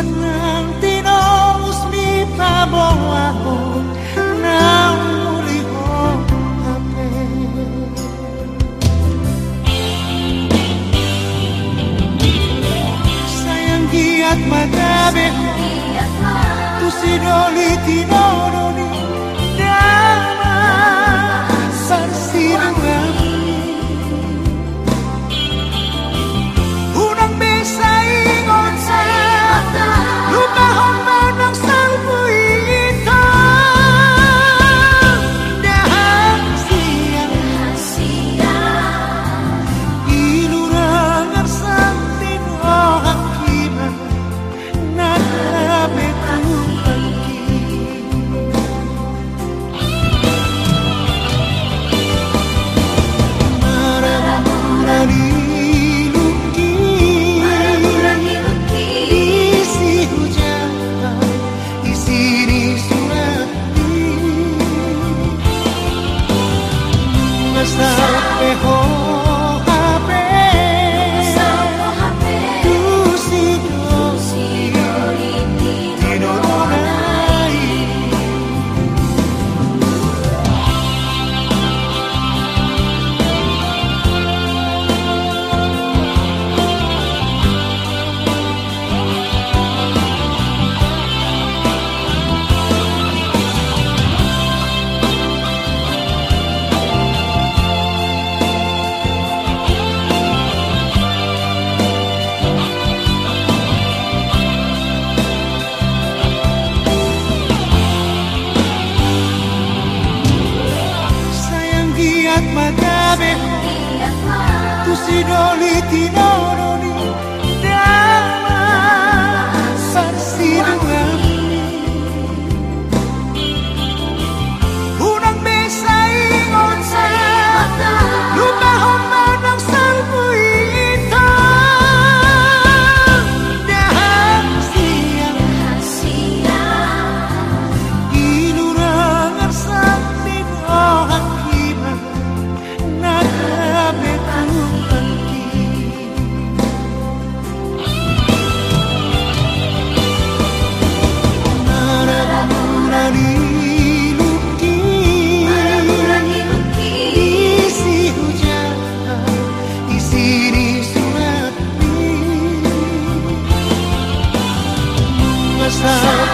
at ng tinong mi pabawaon ng muli. Sayang giat مكانك تسير لتنارني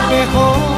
最后。